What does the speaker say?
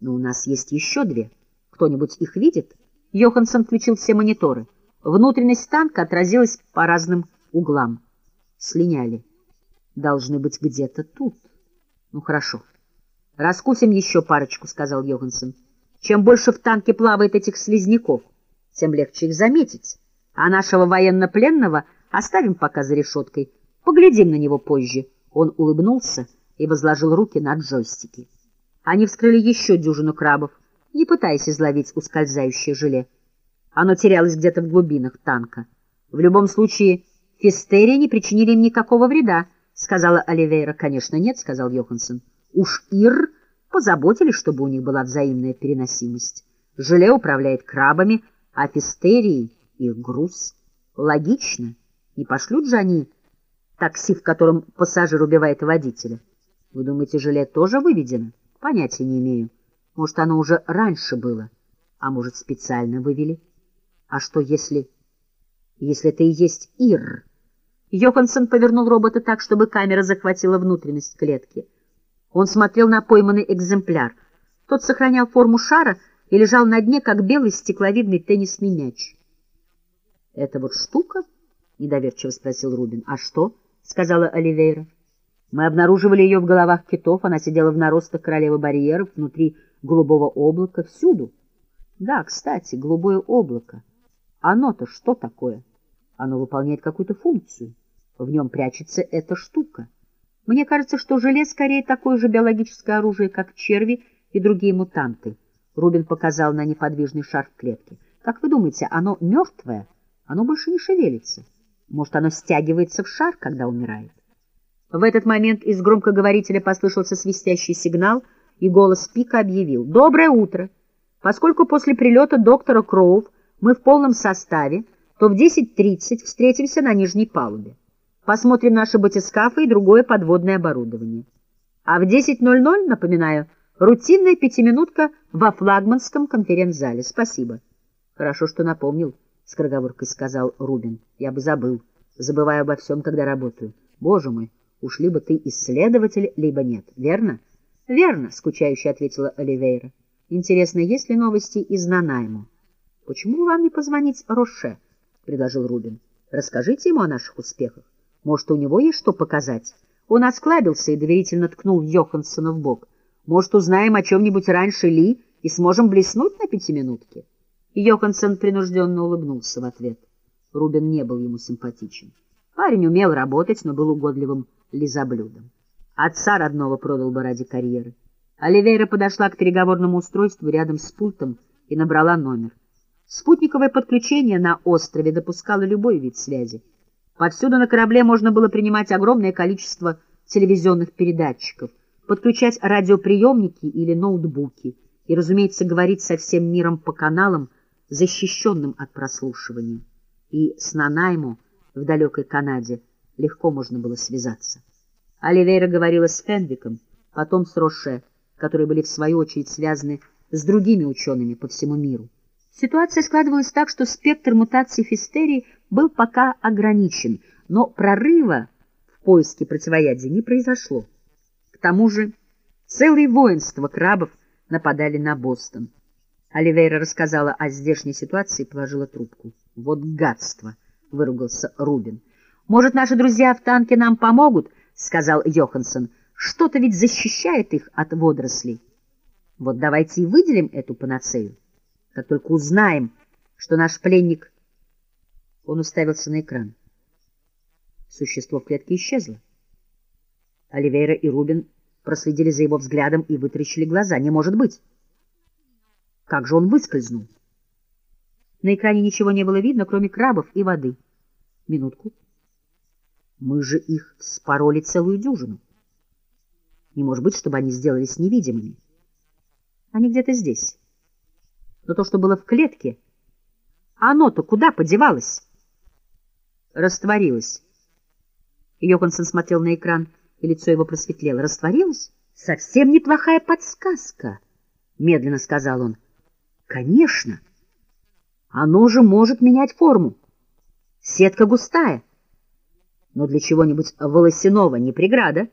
Но у нас есть еще две. Кто-нибудь их видит? Йоханссон включил все мониторы. Внутренность танка отразилась по разным углам. Слиняли. Должны быть где-то тут. Ну, хорошо. Раскусим еще парочку, сказал Йоханссон. Чем больше в танке плавает этих слизняков, тем легче их заметить. А нашего военнопленного оставим пока за решеткой. Поглядим на него позже. Он улыбнулся и возложил руки на джойстики. Они вскрыли еще дюжину крабов, не пытаясь изловить ускользающее желе. Оно терялось где-то в глубинах танка. В любом случае, фистерии не причинили им никакого вреда, сказала Оливейра. Конечно, нет, сказал Йоханссон. Уж Ир позаботились, чтобы у них была взаимная переносимость. Желе управляет крабами, а фистерии — их груз. Логично. Не пошлют же они такси, в котором пассажир убивает водителя. Вы думаете, желе тоже выведено? Понятия не имею. Может, оно уже раньше было, а может, специально вывели. А что, если... если это и есть Ир? Йоханссон повернул робота так, чтобы камера захватила внутренность клетки. Он смотрел на пойманный экземпляр. Тот сохранял форму шара и лежал на дне, как белый стекловидный теннисный мяч. — Это вот штука? — недоверчиво спросил Рубин. — А что? — сказала Оливейра. Мы обнаруживали ее в головах китов, она сидела в наростах королевы барьеров, внутри голубого облака, всюду. Да, кстати, голубое облако. Оно-то что такое? Оно выполняет какую-то функцию. В нем прячется эта штука. Мне кажется, что желез скорее такое же биологическое оружие, как черви и другие мутанты. Рубин показал на неподвижный шар в клетке. Как вы думаете, оно мертвое? Оно больше не шевелится. Может, оно стягивается в шар, когда умирает? В этот момент из громкоговорителя послышался свистящий сигнал, и голос Пика объявил «Доброе утро! Поскольку после прилета доктора Кроув мы в полном составе, то в 10.30 встретимся на нижней палубе. Посмотрим наши батискафы и другое подводное оборудование. А в 10.00, напоминаю, рутинная пятиминутка во флагманском конференц-зале. Спасибо. Хорошо, что напомнил, — скороговоркой сказал Рубин. Я бы забыл. Забываю обо всем, когда работаю. Боже мой! Уж либо ты исследователь, либо нет, верно? — Верно, — скучающе ответила Оливейра. — Интересно, есть ли новости из Нанайма? — Почему вам не позвонить Роше? — предложил Рубин. — Расскажите ему о наших успехах. Может, у него есть что показать? Он осклабился и доверительно ткнул Йоханссона в бок. Может, узнаем о чем-нибудь раньше Ли и сможем блеснуть на пятиминутке? Йоханссон принужденно улыбнулся в ответ. Рубин не был ему симпатичен. Парень умел работать, но был угодливым лизоблюдом. Отца родного продал бы ради карьеры. Оливейра подошла к переговорному устройству рядом с пультом и набрала номер. Спутниковое подключение на острове допускало любой вид связи. Повсюду на корабле можно было принимать огромное количество телевизионных передатчиков, подключать радиоприемники или ноутбуки и, разумеется, говорить со всем миром по каналам, защищенным от прослушивания. И с Нанайму в далекой Канаде легко можно было связаться. Оливейра говорила с Фенвиком, потом с Роше, которые были в свою очередь связаны с другими учеными по всему миру. Ситуация складывалась так, что спектр мутаций фистерии был пока ограничен, но прорыва в поиске противоядия не произошло. К тому же целые воинства крабов нападали на Бостон. Оливейра рассказала о здешней ситуации и положила трубку. «Вот гадство!» — выругался Рубин. «Может, наши друзья в танке нам помогут?» — сказал Йоханссон. «Что-то ведь защищает их от водорослей. Вот давайте и выделим эту панацею. Как только узнаем, что наш пленник...» Он уставился на экран. Существо в клетке исчезло. Оливейра и Рубин проследили за его взглядом и вытаращили глаза. «Не может быть!» Как же он выскользнул? На экране ничего не было видно, кроме крабов и воды. Минутку. Мы же их спороли целую дюжину. Не может быть, чтобы они сделались невидимыми. Они где-то здесь. Но то, что было в клетке, оно-то куда подевалось? Растворилось. Йоханссон смотрел на экран, и лицо его просветлело. Растворилось? Совсем неплохая подсказка, медленно сказал он. Конечно. Оно же может менять форму. Сетка густая но для чего-нибудь волосяного не преграда.